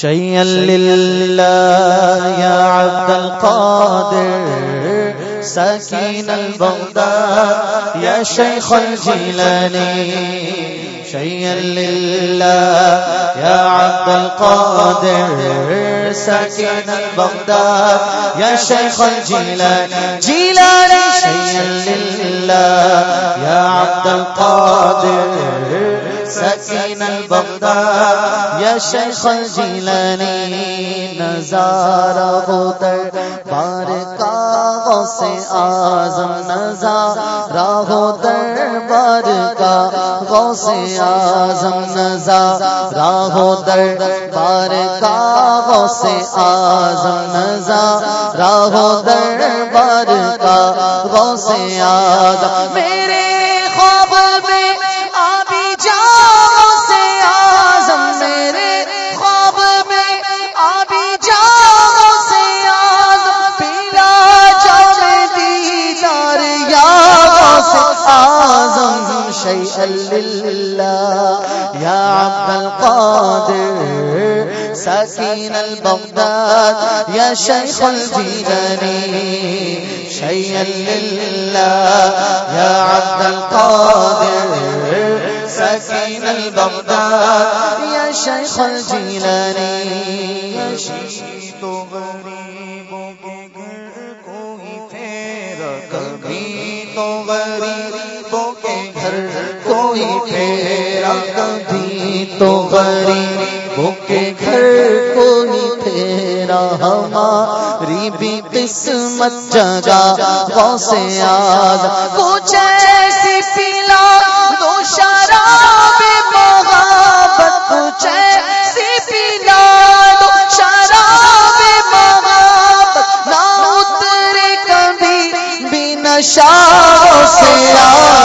شيئا لله يا عبد القادر. سكين البغداد يا شيخ الجيلاني. شيئا لله يا عبد القادر. سكين البغداد يا شيخ الجيلاني. جيلاني. شيئا لله شیخ الجیلانی نظارہ ہوتا بار کا سے آزم نظارہ ہوتا بار کا غوث آزم نظارہ ہوتا بار کا غوث آزم نظارہ ہوتا آزم شیء للہ۔ یا عبد القادر، سکین البغداد۔ یا شیخ الجیلانی شيئا لله يا عبد القادر سكين البغداد۔ يا شيخ الجيلاني يا شيخ غريبوں کے گھر کوئی پھیرا کبھی تو غریبوں کے گھر کوئی پھیرا کبھی تو غریبوں کے گھر، کوئی پھیرا ہماری بھی قسمت جگا غوث آز کچھ ایسی پیلا، دو شراب محبت۔ کچھ ایسی پیلا، دو شراب محبت۔ نہ اترے کبھی بھی نشا سے آزم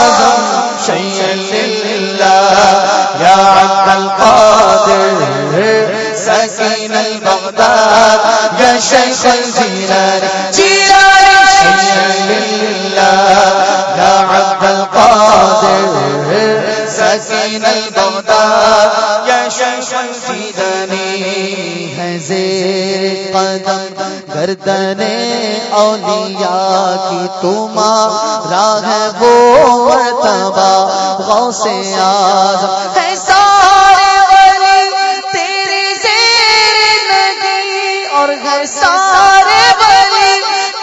قدم گردن اولیاء کی تمہارا ہے وہ مرتبہ غوث آزم ہے اور سارے ولی،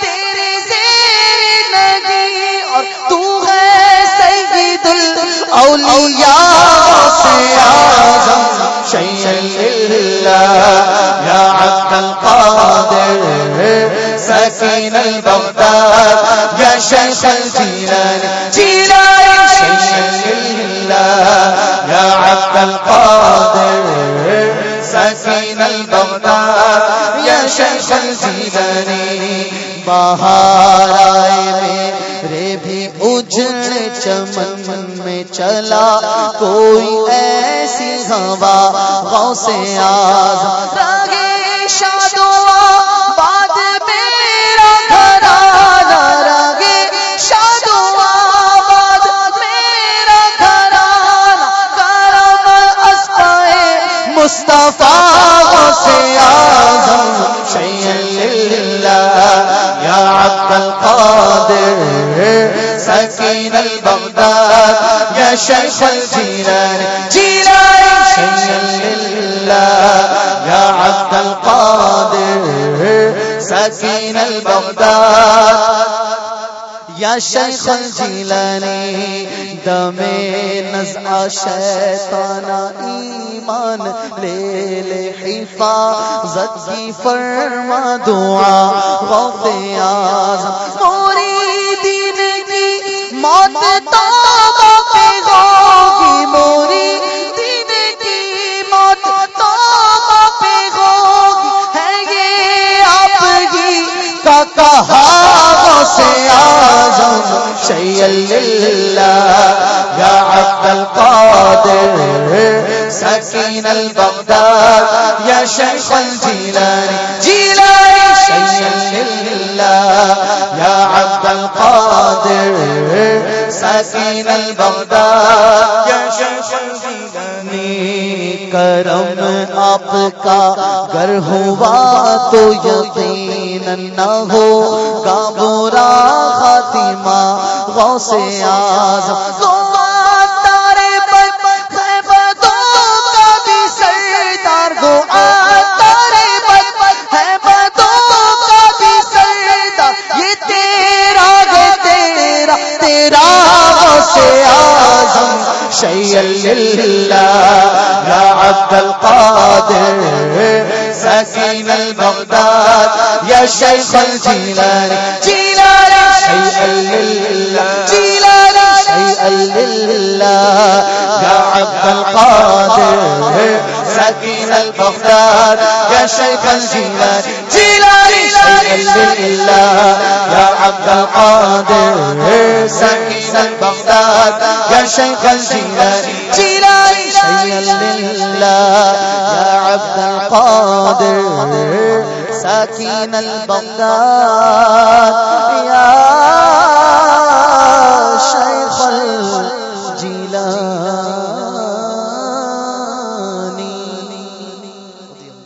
تیرے زیر نگی اور تو ہے سید الاولیاء سے آزم شیئا للہ یا عبد القادر سکین البغداد یا شیخ الجیلانی جیلانی شیئا للہ یا عبد القادر، سکین البغداد. یا شیخ الجیلانی باہر آئے میرے بھی اجڑ چمن میں چلا۔ کوئی ایسی ہوا، غوث آزم راگے شادو باد میرا گھرانا راگے شادو باد میرا گھرانا کرم اسپائے مصطفیٰ۔ غوث آزم شیئا للہ، یا عبد القادر، سکین البغداد، یا شیخ الجیلانی جیلانی، شیئا للہ، یا عبد القادر، سکین البغداد، یا شیخ الجیلانی، دم نزع شیطانا ایمان لے لے حفاظت کی فرما دعا غوث آزم موری دین کی موت توبہ پہ ہوگی۔ موری دین کی موت توبہ پہ ہوگی۔ ہے یہ آپ ہی کا کہا غوث آزم شیئا للہ یا عبد القادر سکین البغداد، یا شیخ الجیلانی. جیلانی شیئا للہ یا عبد القادر، سکین البغداد. یا شیخ الجیلانی، کرم آپ کا گر ہوا تو یقین نہ ہو. کا برا خاتمہ، غوث آزم عبد القادر، سكين البغداد. يا شيخ الجيلاني جيلاني شيئا لله. جيلاني شيئا لله. يا عبد القادر، سكين البغداد. يا شيخ الجيلاني جيلاني شيئا لله يا عبد القادر سكين بغداد۔ يا شيخ الجيلاني جيلاني شيئا لله يا عبد القادر ساكن البغداد